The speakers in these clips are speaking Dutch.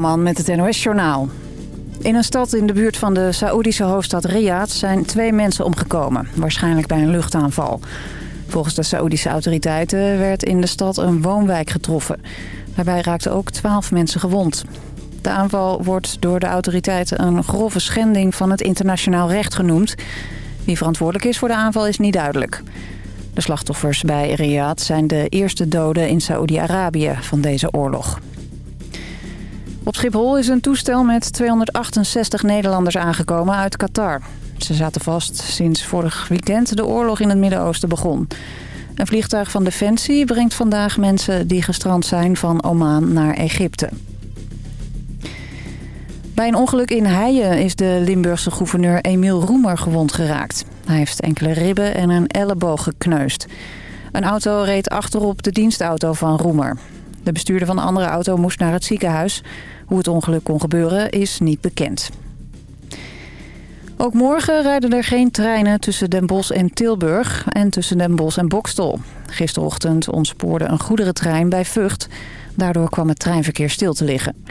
Man met het NOS-journaal. In een stad in de buurt van de Saoedische hoofdstad Riyadh zijn twee mensen omgekomen. Waarschijnlijk bij een luchtaanval. Volgens de Saoedische autoriteiten werd in de stad een woonwijk getroffen. Daarbij raakten ook twaalf mensen gewond. De aanval wordt door de autoriteiten een grove schending van het internationaal recht genoemd. Wie verantwoordelijk is voor de aanval is niet duidelijk. De slachtoffers bij Riyadh zijn de eerste doden in Saoedi-Arabië van deze oorlog. Op Schiphol is een toestel met 268 Nederlanders aangekomen uit Qatar. Ze zaten vast sinds vorig weekend de oorlog in het Midden-Oosten begon. Een vliegtuig van Defensie brengt vandaag mensen die gestrand zijn van Oman naar Egypte. Bij een ongeluk in Heijen is de Limburgse gouverneur Emiel Roemer gewond geraakt. Hij heeft enkele ribben en een elleboog gekneusd. Een auto reed achterop de dienstauto van Roemer. De bestuurder van de andere auto moest naar het ziekenhuis. Hoe het ongeluk kon gebeuren is niet bekend. Ook morgen rijden er geen treinen tussen Den Bosch en Tilburg en tussen Den Bosch en Bokstel. Gisterochtend ontspoorde een goederentrein bij Vught. Daardoor kwam het treinverkeer stil te liggen.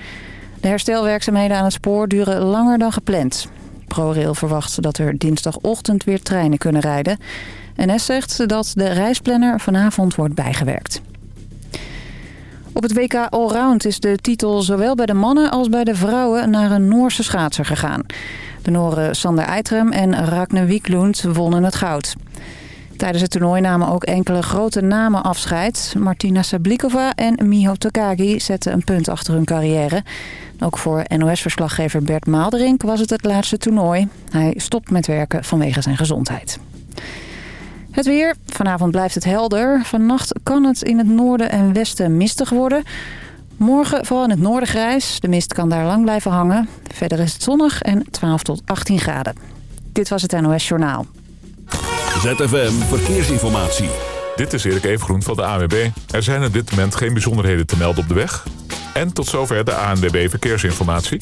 De herstelwerkzaamheden aan het spoor duren langer dan gepland. ProRail verwacht dat er dinsdagochtend weer treinen kunnen rijden. NS zegt dat de reisplanner vanavond wordt bijgewerkt. Op het WK Allround is de titel zowel bij de mannen als bij de vrouwen naar een Noorse schaatser gegaan. De Noren Sander Eitrem en Ragne Wieklund wonnen het goud. Tijdens het toernooi namen ook enkele grote namen afscheid. Martina Sablikova en Miho Takagi zetten een punt achter hun carrière. Ook voor NOS-verslaggever Bert Maalderink was het het laatste toernooi. Hij stopt met werken vanwege zijn gezondheid. Het weer. Vanavond blijft het helder. Vannacht kan het in het noorden en westen mistig worden. Morgen vooral in het noorden grijs. De mist kan daar lang blijven hangen. Verder is het zonnig en 12 tot 18 graden. Dit was het NOS Journaal. ZFM Verkeersinformatie. Dit is Erik Evengroen van de ANWB. Er zijn op dit moment geen bijzonderheden te melden op de weg. En tot zover de ANWB Verkeersinformatie.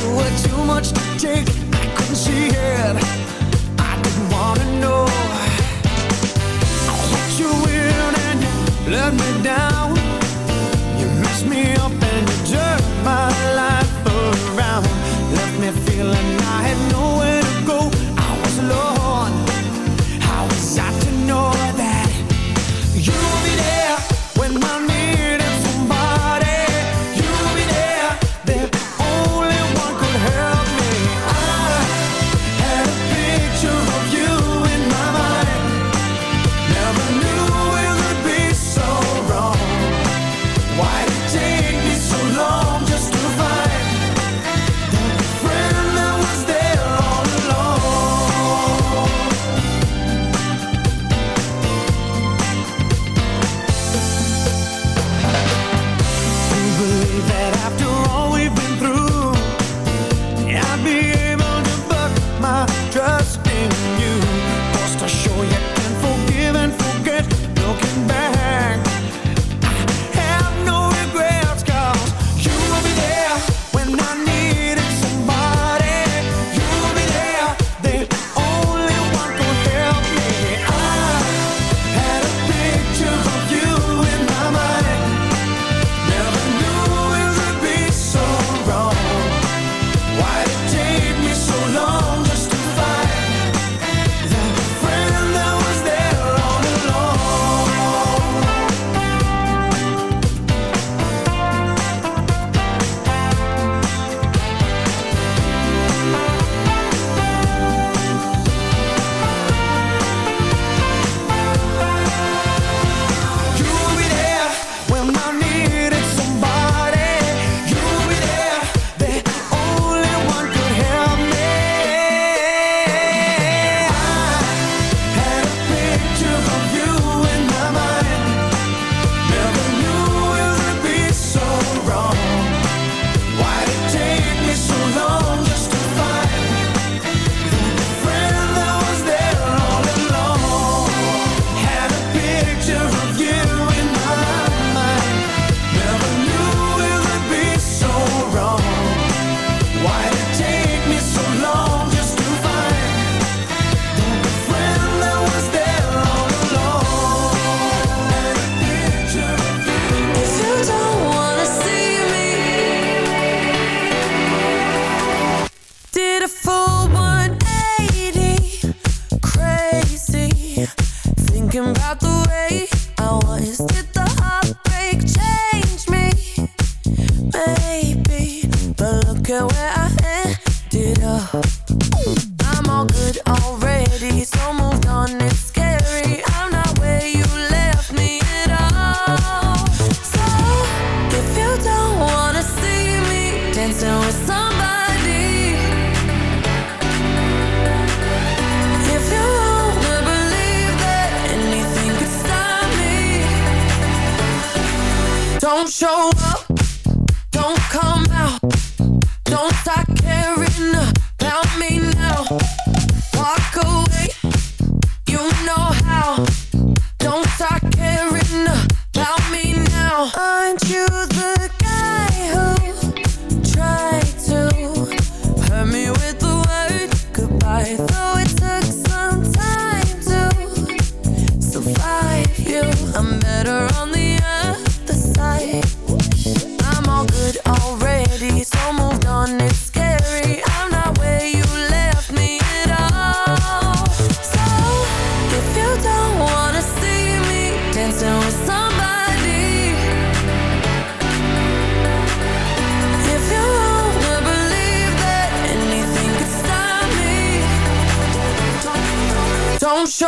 you were too much to take. I couldn't see it. I didn't wanna know. I let you in and you let me down. You messed me up and you turned my life around. Left me feeling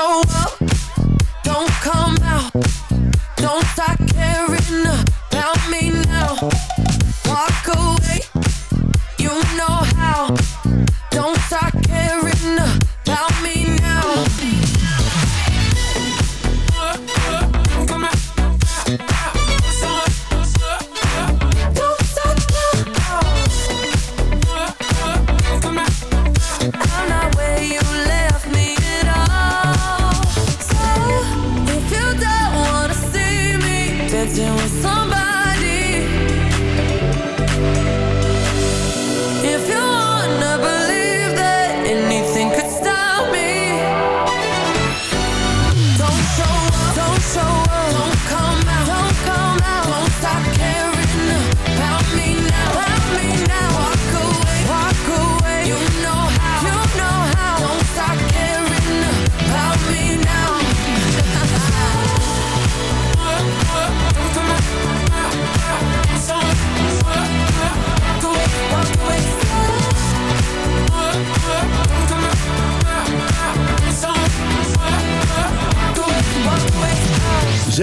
so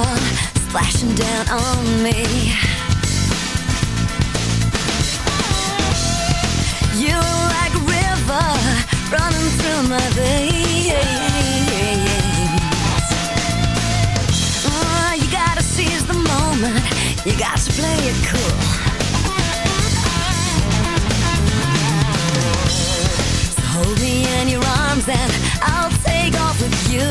all splashing down on me. You were like a river running through my veins. Oh, You gotta seize the moment, you got to play it cool. So Hold me in your arms and I'll take off with you.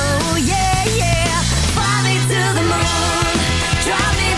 Oh yeah, yeah. Drive me to the moon. Drive me.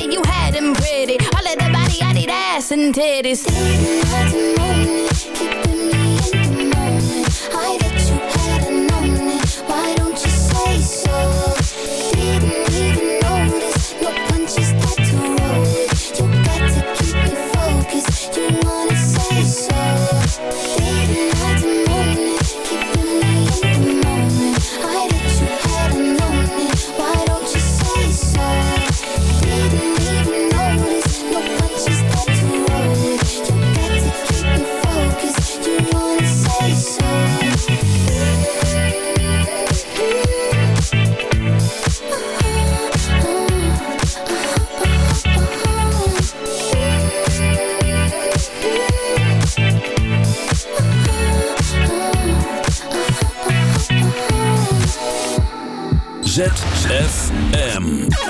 Anybody, you had pretty. All of the body, I need ass and titties. Didn't to ZFM.